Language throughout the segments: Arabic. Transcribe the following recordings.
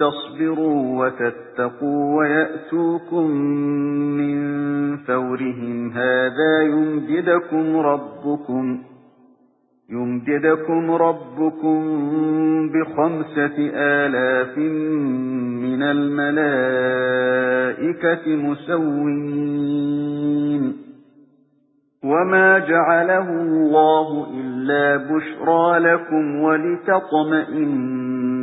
تصبروا وتتقوا ويأتوكم من فورهم. هذا يمجدكم ربكم يمجدكم ربكم بخمسة آلاف من الملائكة مسوين وما جعله الله إلا بشرى لكم ولتطمئن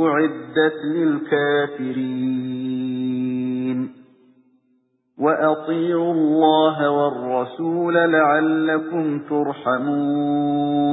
أعدت للكافرين وأطيعوا الله والرسول لعلكم ترحمون